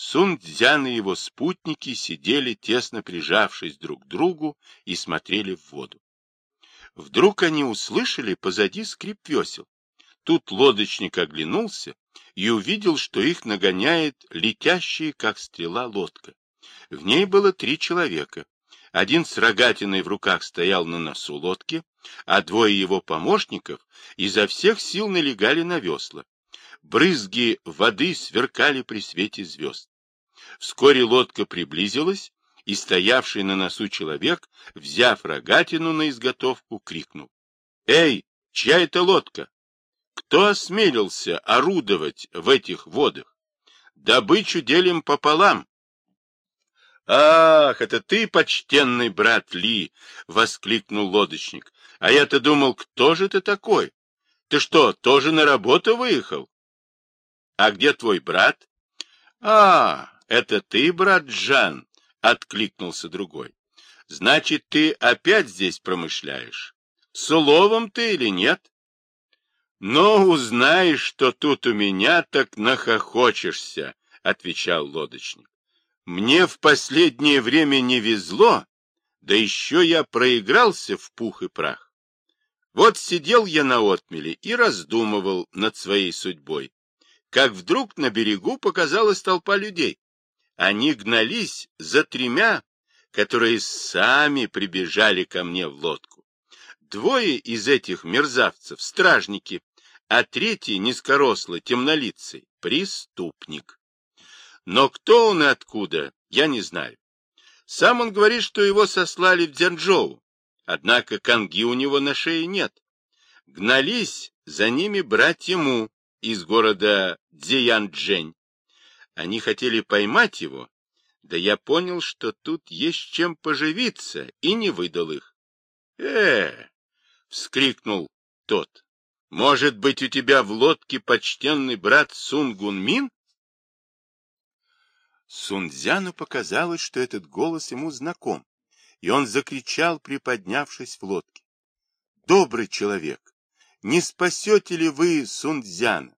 Сун Цзян и его спутники сидели, тесно прижавшись друг к другу, и смотрели в воду. Вдруг они услышали позади скрип весел. Тут лодочник оглянулся и увидел, что их нагоняет летящая, как стрела, лодка. В ней было три человека. Один с рогатиной в руках стоял на носу лодки, а двое его помощников изо всех сил налегали на весла. Брызги воды сверкали при свете звезд. Вскоре лодка приблизилась, и стоявший на носу человек, взяв рогатину на изготовку, крикнул. — Эй, чья это лодка? Кто осмелился орудовать в этих водах? Добычу делим пополам. — Ах, это ты, почтенный брат Ли! — воскликнул лодочник. — А я-то думал, кто же ты такой? Ты что, тоже на работу выехал? А где твой брат? А, это ты, брат Джан, откликнулся другой. Значит, ты опять здесь промышляешь? С ты или нет? Но узнаешь, что тут у меня, так нахохочешься, отвечал лодочник. Мне в последнее время не везло, да еще я проигрался в пух и прах. Вот сидел я на отмеле и раздумывал над своей судьбой как вдруг на берегу показалась толпа людей. Они гнались за тремя, которые сами прибежали ко мне в лодку. Двое из этих мерзавцев — стражники, а третий, низкорослый, темнолицый, преступник. Но кто он и откуда, я не знаю. Сам он говорит, что его сослали в Дзянчжоу, однако конги у него на шее нет. Гнались за ними братья Му, из города Дзиянчжэнь. Они хотели поймать его, да я понял, что тут есть чем поживиться, и не выдал их. э вскрикнул тот. «Может быть, у тебя в лодке почтенный брат Сун Гунмин?» Сунцзяну показалось, что этот голос ему знаком, и он закричал, приподнявшись в лодке. «Добрый человек! не спасете ли вы Сунцзяна?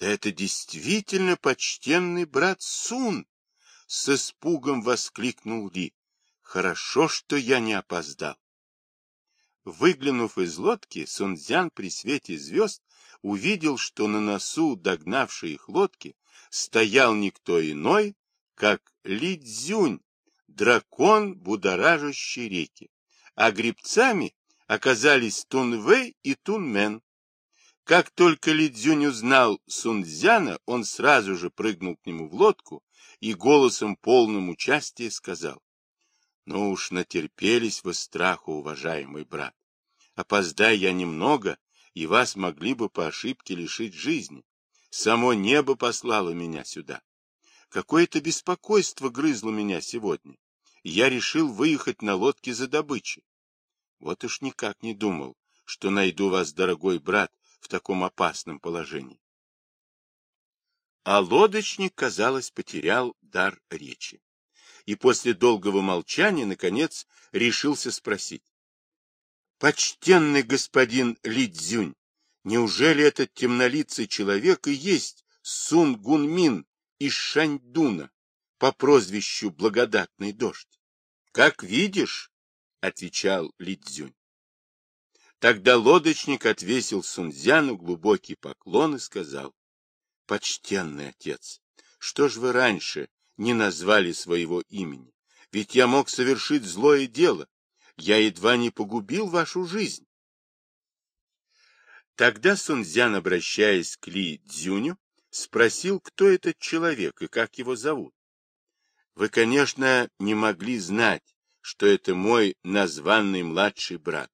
Да это действительно почтенный брат Сун! С испугом воскликнул Ли. Хорошо, что я не опоздал. Выглянув из лодки, Сунцзян при свете звезд увидел, что на носу догнавшей их лодки стоял никто иной, как Ли Цзюнь, дракон, будоражащий реки, а грибцами оказались Тунвэй и Тунмен. Как только Лидзюнь узнал Сунцзяна, он сразу же прыгнул к нему в лодку и голосом полным участия сказал, «Ну уж натерпелись вы страху, уважаемый брат. Опоздай я немного, и вас могли бы по ошибке лишить жизни. Само небо послало меня сюда. Какое-то беспокойство грызло меня сегодня. Я решил выехать на лодке за добычей. Вот уж никак не думал, что найду вас, дорогой брат, в таком опасном положении. А лодочник, казалось, потерял дар речи. И после долгого молчания, наконец, решился спросить. «Почтенный господин Лидзюнь, неужели этот темнолицый человек и есть Сун Гунмин из Шаньдуна по прозвищу Благодатный дождь? Как видишь, — отвечал Лидзюнь. Тогда лодочник отвесил Сунцзяну глубокий поклон и сказал, — Почтенный отец, что ж вы раньше не назвали своего имени? Ведь я мог совершить злое дело. Я едва не погубил вашу жизнь. Тогда Сунцзян, обращаясь к Ли Цзюню, спросил, кто этот человек и как его зовут. Вы, конечно, не могли знать, что это мой названный младший брат.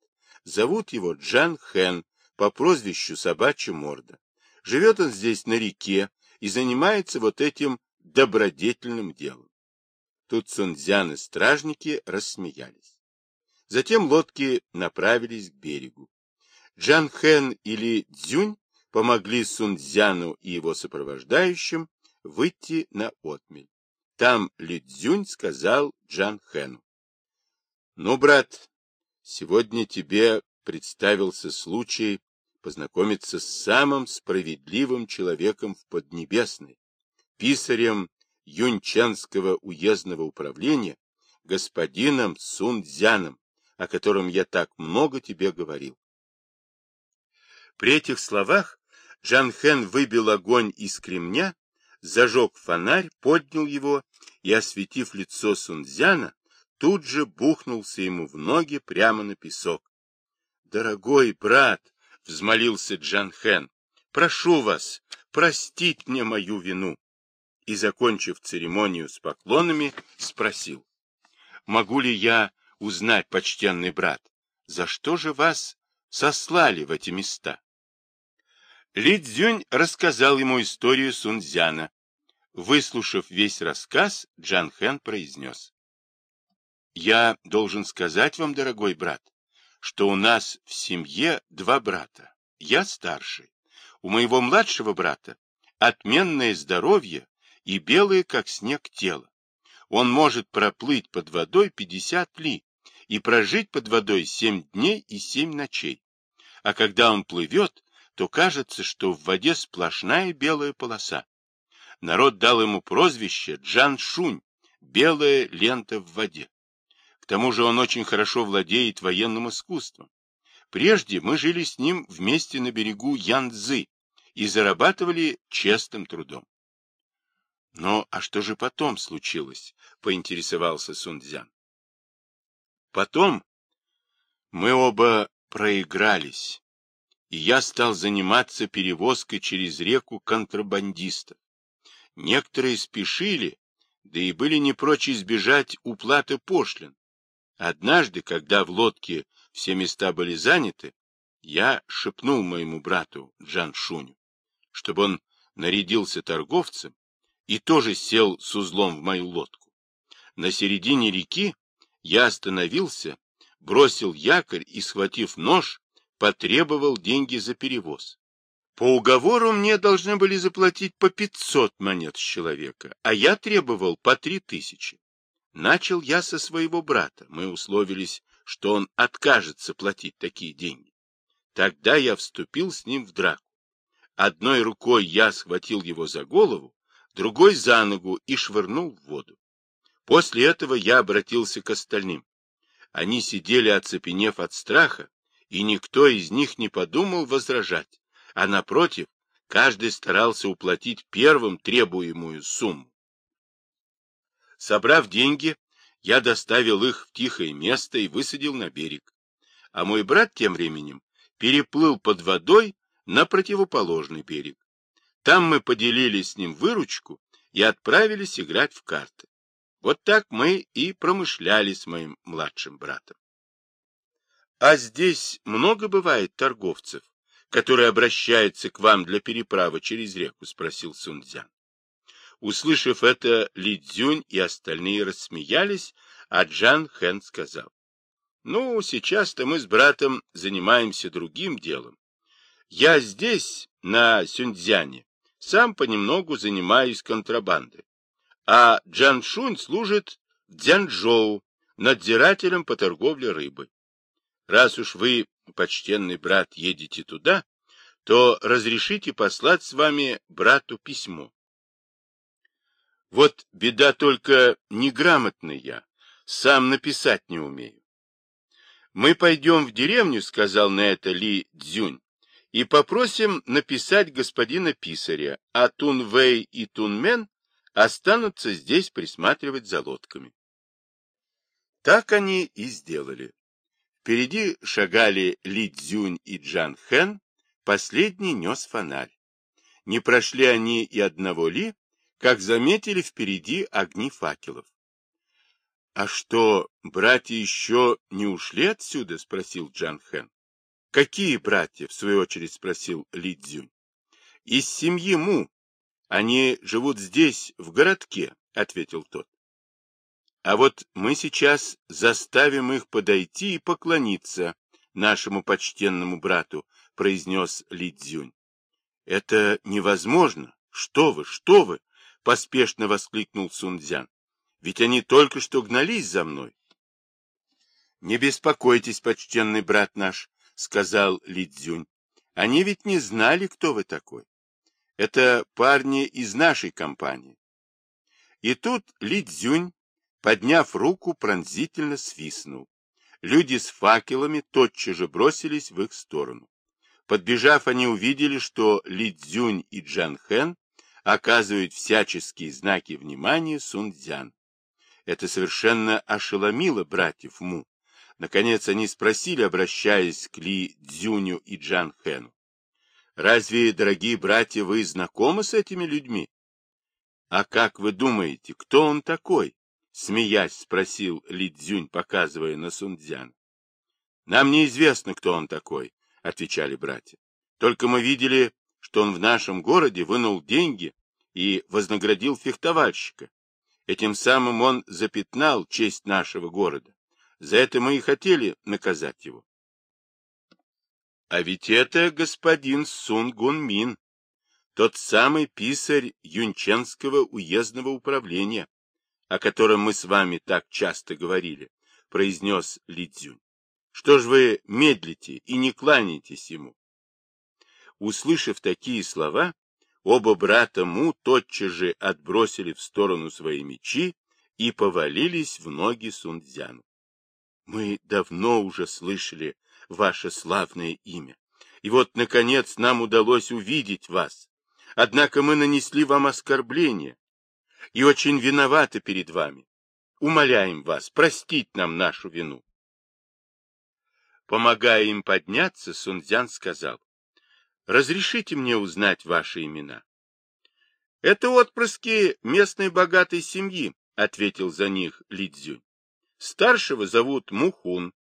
Зовут его Джан Хэн по прозвищу Собачья морда. Живет он здесь на реке и занимается вот этим добродетельным делом. Тут Сунцзян и стражники рассмеялись. Затем лодки направились к берегу. Джан Хэн или Дзюнь помогли Сунцзяну и его сопровождающим выйти на отмель. Там Ли Цзюнь сказал Джан Хэну. Ну, брат, сегодня тебе представился случай познакомиться с самым справедливым человеком в Поднебесной, писарем Юнченского уездного управления господином Сунцзяном, о котором я так много тебе говорил. При этих словах Джан Хэн выбил огонь из кремня, зажег фонарь, поднял его и, осветив лицо Сунцзяна, тут же бухнулся ему в ноги прямо на песок. — Дорогой брат, — взмолился Джан Хэн, — прошу вас простить мне мою вину. И, закончив церемонию с поклонами, спросил, — могу ли я узнать, почтенный брат, за что же вас сослали в эти места? Ли Цзюнь рассказал ему историю Сунцзяна. Выслушав весь рассказ, Джан Хэн произнес. «Я должен сказать вам, дорогой брат, что у нас в семье два брата. Я старший. У моего младшего брата отменное здоровье и белое, как снег, тело. Он может проплыть под водой 50 ли и прожить под водой 7 дней и 7 ночей. А когда он плывет, то кажется, что в воде сплошная белая полоса. Народ дал ему прозвище Джан Шунь, белая лента в воде. Тому же он очень хорошо владеет военным искусством. Прежде мы жили с ним вместе на берегу Янцзы и зарабатывали честным трудом. Но а что же потом случилось? поинтересовался Сунцзян. Потом мы оба проигрались и я стал заниматься перевозкой через реку контрабандистов. Некоторые спешили, да и были не прочь избежать уплаты пошлин. Однажды, когда в лодке все места были заняты, я шепнул моему брату Джан Шуню, чтобы он нарядился торговцем и тоже сел с узлом в мою лодку. На середине реки я остановился, бросил якорь и, схватив нож, потребовал деньги за перевоз. По уговору мне должны были заплатить по 500 монет с человека, а я требовал по 3000. Начал я со своего брата. Мы условились, что он откажется платить такие деньги. Тогда я вступил с ним в драку. Одной рукой я схватил его за голову, другой за ногу и швырнул в воду. После этого я обратился к остальным. Они сидели, оцепенев от страха, и никто из них не подумал возражать, а напротив, каждый старался уплатить первым требуемую сумму. Собрав деньги, я доставил их в тихое место и высадил на берег. А мой брат тем временем переплыл под водой на противоположный берег. Там мы поделили с ним выручку и отправились играть в карты. Вот так мы и промышляли с моим младшим братом. А здесь много бывает торговцев, которые обращаются к вам для переправы через реку? — спросил Сунцзян. Услышав это, Ли Цзюнь и остальные рассмеялись, а Джан Хэн сказал. — Ну, сейчас-то мы с братом занимаемся другим делом. Я здесь, на Сюнцзяне, сам понемногу занимаюсь контрабандой. А Джан Шунь служит в Дзянчжоу, надзирателем по торговле рыбой. Раз уж вы, почтенный брат, едете туда, то разрешите послать с вами брату письмо. Вот беда только неграмотный я, сам написать не умею. Мы пойдем в деревню, сказал на это Ли Цзюнь, и попросим написать господина писаря, а Тун Вэй и Тун Мен останутся здесь присматривать за лодками. Так они и сделали. Впереди шагали Ли Цзюнь и Джан Хэн, последний нес фонарь. Не прошли они и одного Ли, как заметили впереди огни факелов. — А что, братья еще не ушли отсюда? — спросил Джан Хэн. — Какие братья? — в свою очередь спросил Ли Цзюнь. — Из семьи Му. Они живут здесь, в городке, — ответил тот. А вот мы сейчас заставим их подойти и поклониться нашему почтенному брату, произнес Ли Цзюнь. Это невозможно. Что вы, что вы? Поспешно воскликнул Сунцзян. Ведь они только что гнались за мной. Не беспокойтесь, почтенный брат наш, сказал Ли Цзюнь. Они ведь не знали, кто вы такой. Это парни из нашей компании. И тут Ли Цзюнь, подняв руку, пронзительно свистнул. Люди с факелами тотчас же бросились в их сторону. Подбежав, они увидели, что Ли Цзюнь и Джан Хэн оказывают всяческие знаки внимания Сун Цзян. Это совершенно ошеломило братьев Му. Наконец они спросили, обращаясь к Ли Цзюню и Джан Хэну. «Разве, дорогие братья, вы знакомы с этими людьми?» «А как вы думаете, кто он такой?» Смеясь, спросил Ли Цзюнь, показывая на Сунцзян. «Нам неизвестно, кто он такой», — отвечали братья. «Только мы видели, что он в нашем городе вынул деньги и вознаградил фехтовальщика. Этим самым он запятнал честь нашего города. За это мы и хотели наказать его. А ведь это господин Сун Гун Мин, тот самый писарь Юнченского уездного управления, о котором мы с вами так часто говорили, произнес Ли Цзюнь. Что ж вы медлите и не кланяетесь ему? Услышав такие слова, Оба брата Му тотчас же отбросили в сторону свои мечи и повалились в ноги Сунцзяну. Мы давно уже слышали ваше славное имя, и вот, наконец, нам удалось увидеть вас. Однако мы нанесли вам оскорбление и очень виноваты перед вами. Умоляем вас простить нам нашу вину. Помогая им подняться, Сунцзян сказал, Разрешите мне узнать ваши имена? — Это отпрыски местной богатой семьи, — ответил за них Лидзюнь. Старшего зовут Мухун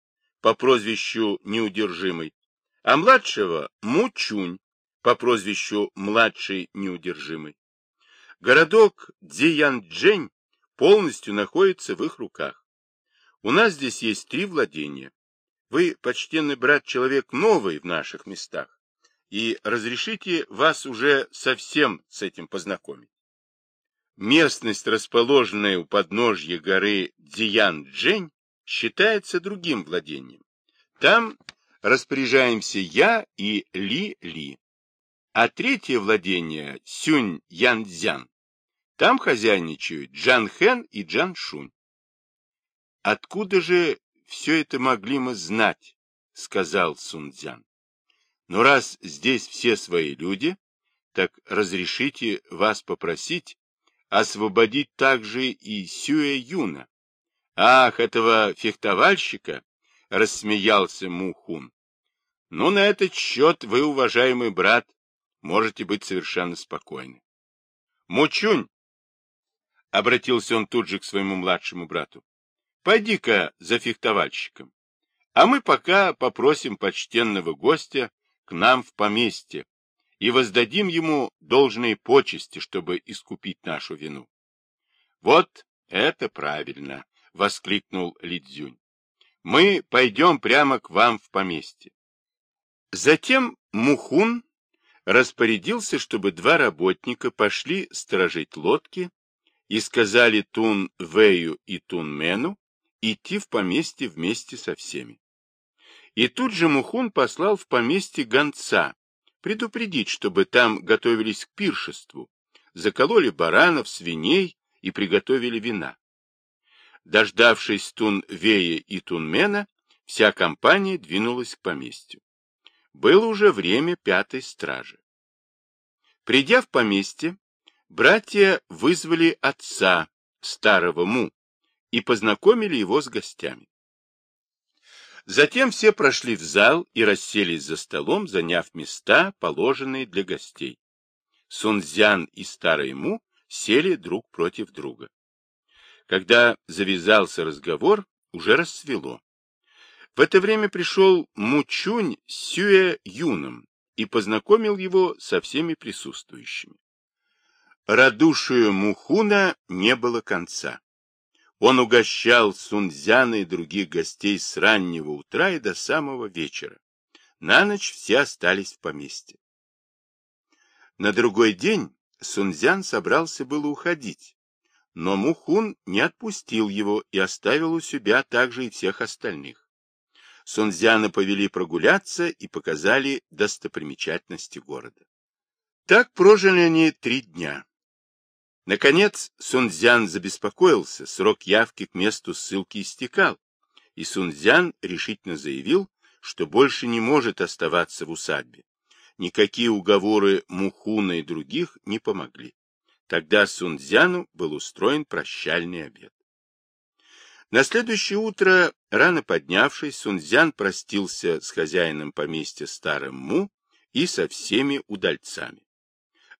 по прозвищу Неудержимый, а младшего Мучунь по прозвищу Младший Неудержимый. Городок Дзиянджень полностью находится в их руках. У нас здесь есть три владения. Вы, почтенный брат, человек новый в наших местах и разрешите вас уже совсем с этим познакомить. Местность, расположенная у подножья горы Дзиян-Джень, считается другим владением. Там распоряжаемся я и Ли-Ли. А третье владение Сюнь-Янцзян. Там хозяйничают Джан-Хэн и Джан-Шунь. Откуда же все это могли мы знать, сказал Сунцзян. Но раз здесь все свои люди, так разрешите вас попросить освободить также и Сюэ Юна. Ах, этого фехтовальщика! — рассмеялся Мухун. Ну, на этот счет вы, уважаемый брат, можете быть совершенно спокойны. Мучунь! — обратился он тут же к своему младшему брату. — Пойди-ка за фехтовальщиком, а мы пока попросим почтенного гостя к нам в поместье и воздадим ему должные почести, чтобы искупить нашу вину. — Вот это правильно! — воскликнул Лидзюнь. — Мы пойдем прямо к вам в поместье. Затем Мухун распорядился, чтобы два работника пошли сторожить лодки и сказали Тун Вэю и Тун Мену идти в поместье вместе со всеми. И тут же Мухун послал в поместье гонца, предупредить, чтобы там готовились к пиршеству, закололи баранов, свиней и приготовили вина. Дождавшись Тун-Вея и Тунмена, вся компания двинулась к поместью. Было уже время пятой стражи. Придя в поместье, братья вызвали отца, старого Му, и познакомили его с гостями. Затем все прошли в зал и расселись за столом, заняв места, положенные для гостей. Сунцзян и старый Му сели друг против друга. Когда завязался разговор, уже рассвело. В это время пришел Мучунь с Сюэ Юном и познакомил его со всеми присутствующими. Радушию Мухуна не было конца. Он угощал Сунцзяна и других гостей с раннего утра и до самого вечера. На ночь все остались в поместье. На другой день Сунцзян собрался было уходить, но Мухун не отпустил его и оставил у себя также и всех остальных. Сунцзяна повели прогуляться и показали достопримечательности города. Так прожили они три дня. Наконец Сунцзян забеспокоился, срок явки к месту ссылки истекал, и Сунцзян решительно заявил, что больше не может оставаться в усадьбе. Никакие уговоры Мухуна и других не помогли. Тогда Сунцзяну был устроен прощальный обед. На следующее утро, рано поднявшись, Сунцзян простился с хозяином поместья старым Му и со всеми удальцами.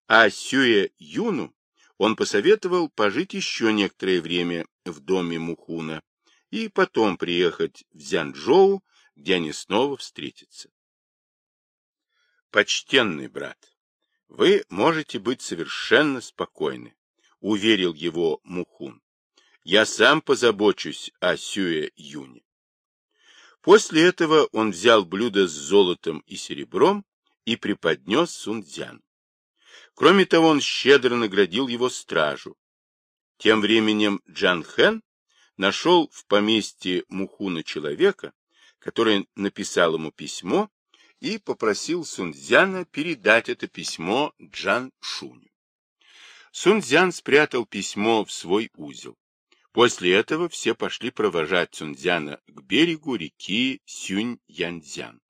А Сюэ Юну он посоветовал пожить еще некоторое время в доме Мухуна и потом приехать в Зянчжоу, где они снова встретятся. Почтенный брат, вы можете быть совершенно спокойны, уверил его Мухун. Я сам позабочусь о Сюэ Юне. После этого он взял блюдо с золотом и серебром и преподнес Сунцзяну. Кроме того, он щедро наградил его стражу. Тем временем Джан Хэн нашел в поместье Мухуна человека, который написал ему письмо и попросил Сунцзяна передать это письмо Джан Шуню. Сунцзян спрятал письмо в свой узел. После этого все пошли провожать Сунцзяна к берегу реки Сюнь-Янцзян.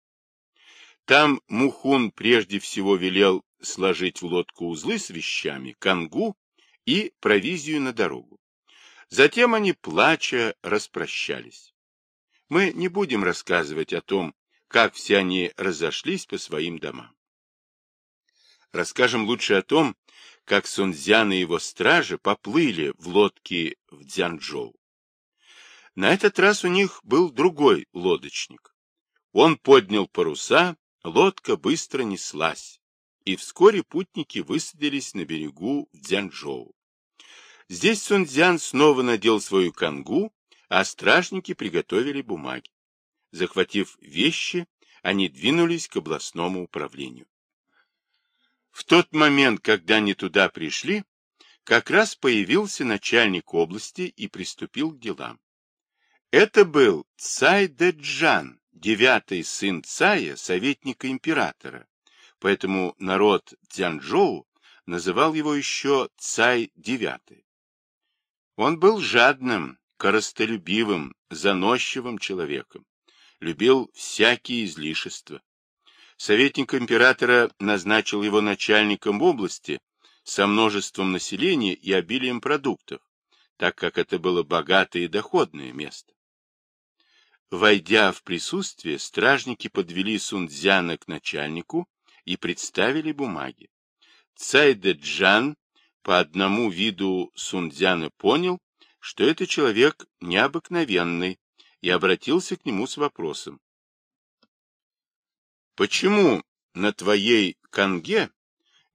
Там Мухун прежде всего велел сложить в лодку узлы с вещами, кангу и провизию на дорогу. Затем они, плача, распрощались. Мы не будем рассказывать о том, как все они разошлись по своим домам. Расскажем лучше о том, как Сунцзян и его стражи поплыли в лодке в Дзянчжоу. На этот раз у них был другой лодочник. Он поднял паруса, лодка быстро неслась и вскоре путники высадились на берегу Дзянчжоу. Здесь Сунцзян снова надел свою кангу, а стражники приготовили бумаги. Захватив вещи, они двинулись к областному управлению. В тот момент, когда они туда пришли, как раз появился начальник области и приступил к делам. Это был Цай Дэджан, девятый сын Цая, советника императора, поэтому народ Цзянчжоу называл его еще Цай Девятый. Он был жадным, коростолюбивым, заносчивым человеком, любил всякие излишества. Советник императора назначил его начальником области со множеством населения и обилием продуктов, так как это было богатое и доходное место. Войдя в присутствие, стражники подвели Сунцзяна к начальнику и представили бумаги. Цайдэджан по одному виду Сунцзяна понял, что это человек необыкновенный, и обратился к нему с вопросом. «Почему на твоей канге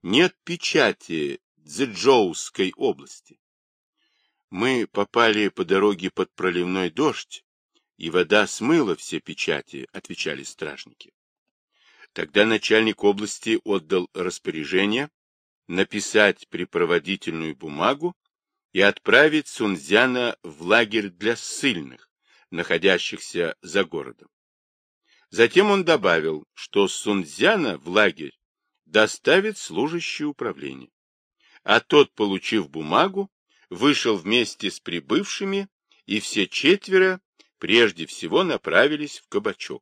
нет печати Цзэджоуской области? Мы попали по дороге под проливной дождь, и вода смыла все печати», — отвечали стражники. Тогда начальник области отдал распоряжение написать припроводительную бумагу и отправить Сунцзяна в лагерь для ссыльных, находящихся за городом. Затем он добавил, что Сунцзяна в лагерь доставит служащий управления. А тот, получив бумагу, вышел вместе с прибывшими, и все четверо прежде всего направились в кабачок.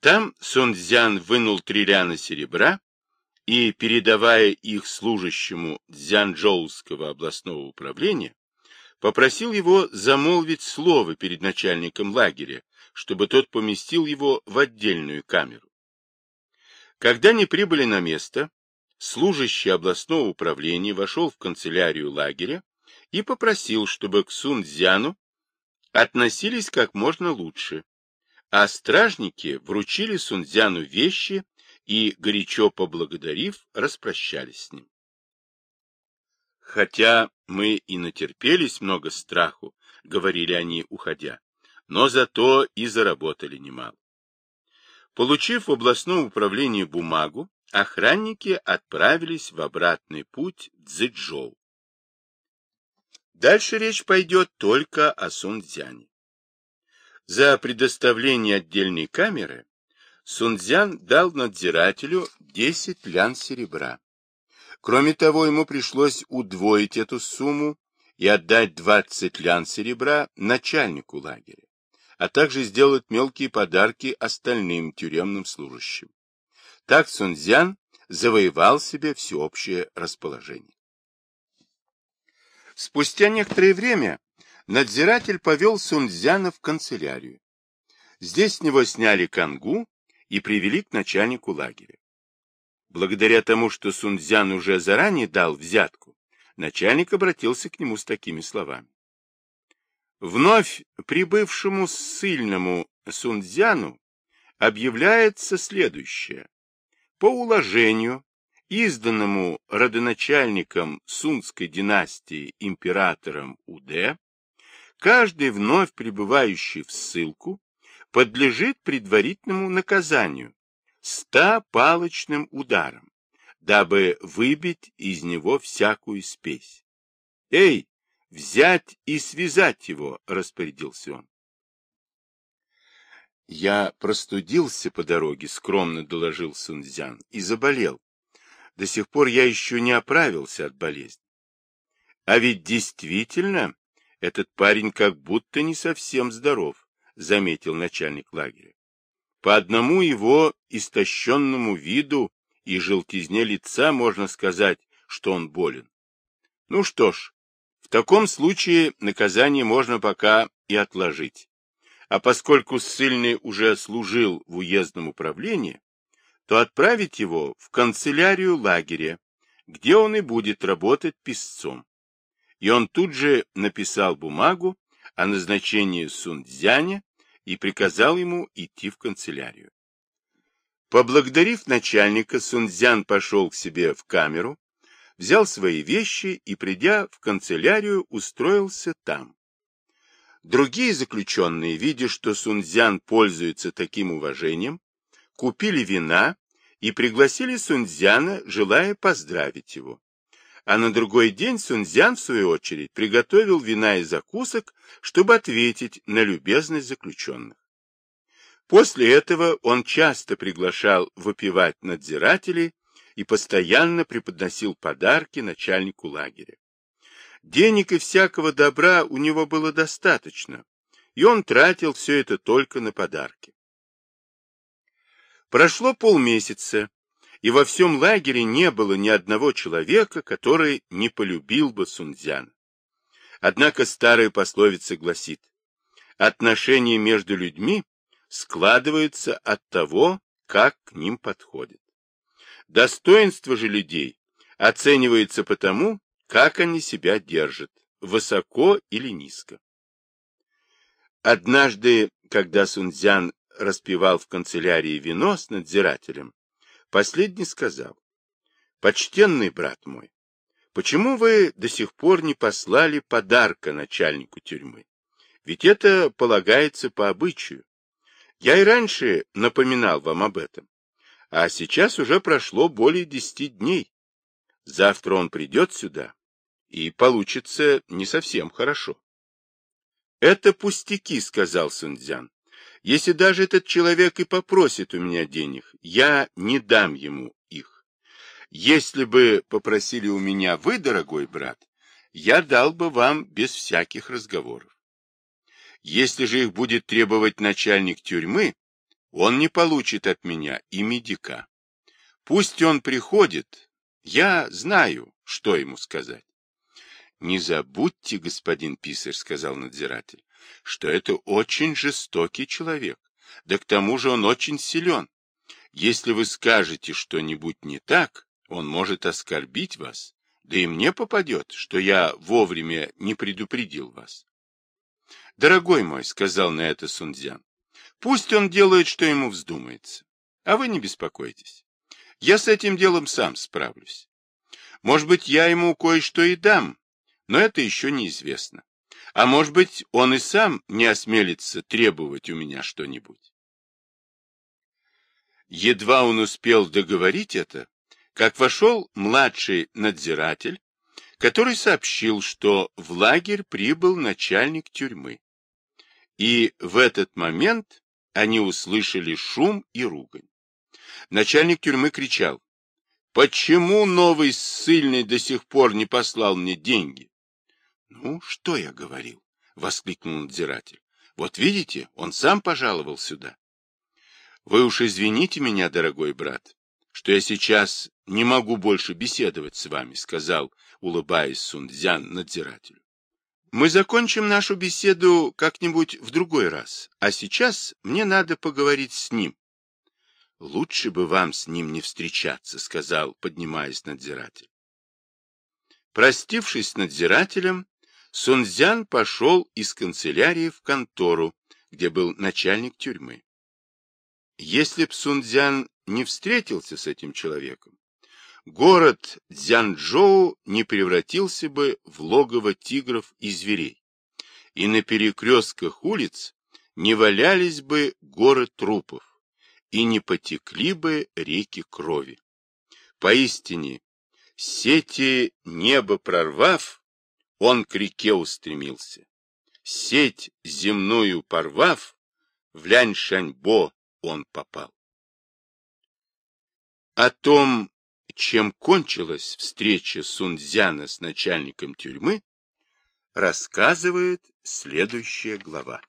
Там Сунцзян вынул три ляна серебра и, передавая их служащему Дзянчжоуского областного управления, попросил его замолвить слово перед начальником лагеря, чтобы тот поместил его в отдельную камеру. Когда они прибыли на место, служащий областного управления вошел в канцелярию лагеря и попросил, чтобы к Сунцзяну относились как можно лучше, а стражники вручили Сунцзяну вещи и, горячо поблагодарив, распрощались с ним. Хотя мы и натерпелись много страху, говорили они, уходя, но зато и заработали немало. Получив в областном управлении бумагу, охранники отправились в обратный путь Цзэчжоу. Дальше речь пойдет только о Сунцзяне. За предоставление отдельной камеры Сунцзян дал надзирателю 10 лян серебра. Кроме того, ему пришлось удвоить эту сумму и отдать 20 лян серебра начальнику лагеря, а также сделать мелкие подарки остальным тюремным служащим. Так Сунцзян завоевал себе всеобщее расположение. Спустя некоторое время надзиратель повел Сунцзяна в канцелярию. Здесь с него сняли кангу и привели к начальнику лагеря. Благодаря тому, что Сунцзян уже заранее дал взятку, начальник обратился к нему с такими словами. Вновь прибывшему ссыльному Сунцзяну объявляется следующее. По уложению, изданному родоначальником Сунской династии императором Уде, каждый вновь прибывающий в ссылку подлежит предварительному наказанию ста палочным ударом, дабы выбить из него всякую спесь. «Эй, взять и связать его!» — распорядился он. «Я простудился по дороге», — скромно доложил Сунцзян, — «и заболел. До сих пор я еще не оправился от болезни. А ведь действительно этот парень как будто не совсем здоров заметил начальник лагеря. По одному его истощенному виду и желтизне лица можно сказать, что он болен. Ну что ж, в таком случае наказание можно пока и отложить. А поскольку ссыльный уже служил в уездном управлении, то отправить его в канцелярию лагеря, где он и будет работать писцом. И он тут же написал бумагу о назначении Сунцзяня и приказал ему идти в канцелярию. Поблагодарив начальника, Сунцзян пошел к себе в камеру, взял свои вещи и, придя в канцелярию, устроился там. Другие заключенные, видя, что Сунцзян пользуется таким уважением, купили вина и пригласили Сунцзяна, желая поздравить его а на другой день Сунцзян, в свою очередь, приготовил вина и закусок, чтобы ответить на любезность заключенных. После этого он часто приглашал выпивать надзирателей и постоянно преподносил подарки начальнику лагеря. Денег и всякого добра у него было достаточно, и он тратил все это только на подарки. Прошло полмесяца, и во всем лагере не было ни одного человека, который не полюбил бы Сунцзяна. Однако старая пословица гласит, отношения между людьми складываются от того, как к ним подходят. Достоинство же людей оценивается по тому, как они себя держат, высоко или низко. Однажды, когда Сунцзян распивал в канцелярии вино с надзирателем, Последний сказал, «Почтенный брат мой, почему вы до сих пор не послали подарка начальнику тюрьмы? Ведь это полагается по обычаю. Я и раньше напоминал вам об этом, а сейчас уже прошло более десяти дней. Завтра он придет сюда, и получится не совсем хорошо. — Это пустяки, — сказал Сунцзян. Если даже этот человек и попросит у меня денег, я не дам ему их. Если бы попросили у меня вы, дорогой брат, я дал бы вам без всяких разговоров. Если же их будет требовать начальник тюрьмы, он не получит от меня и медика. Пусть он приходит, я знаю, что ему сказать. — Не забудьте, господин писарь, — сказал надзиратель, что это очень жестокий человек, да к тому же он очень силен. Если вы скажете что-нибудь не так, он может оскорбить вас, да и мне попадет, что я вовремя не предупредил вас. Дорогой мой, — сказал на это Сунцзян, — пусть он делает, что ему вздумается, а вы не беспокойтесь. Я с этим делом сам справлюсь. Может быть, я ему кое-что и дам, но это еще неизвестно. А может быть, он и сам не осмелится требовать у меня что-нибудь. Едва он успел договорить это, как вошел младший надзиратель, который сообщил, что в лагерь прибыл начальник тюрьмы. И в этот момент они услышали шум и ругань. Начальник тюрьмы кричал, Почему новый ссыльный до сих пор не послал мне деньги? — Ну, что я говорил? — воскликнул надзиратель. — Вот видите, он сам пожаловал сюда. — Вы уж извините меня, дорогой брат, что я сейчас не могу больше беседовать с вами, — сказал, улыбаясь Сунцзян надзирателю. Мы закончим нашу беседу как-нибудь в другой раз, а сейчас мне надо поговорить с ним. — Лучше бы вам с ним не встречаться, — сказал, поднимаясь надзиратель. Простившись с надзирателем, Сунцзян пошел из канцелярии в контору, где был начальник тюрьмы. Если б Сунцзян не встретился с этим человеком, город Цзянчжоу не превратился бы в логово тигров и зверей, и на перекрестках улиц не валялись бы горы трупов, и не потекли бы реки крови. Поистине, сети небо прорвав, он к реке устремился. Сеть земную порвав, в Лянь-Шаньбо он попал. О том, чем кончилась встреча Сунцзяна с начальником тюрьмы, рассказывает следующая глава.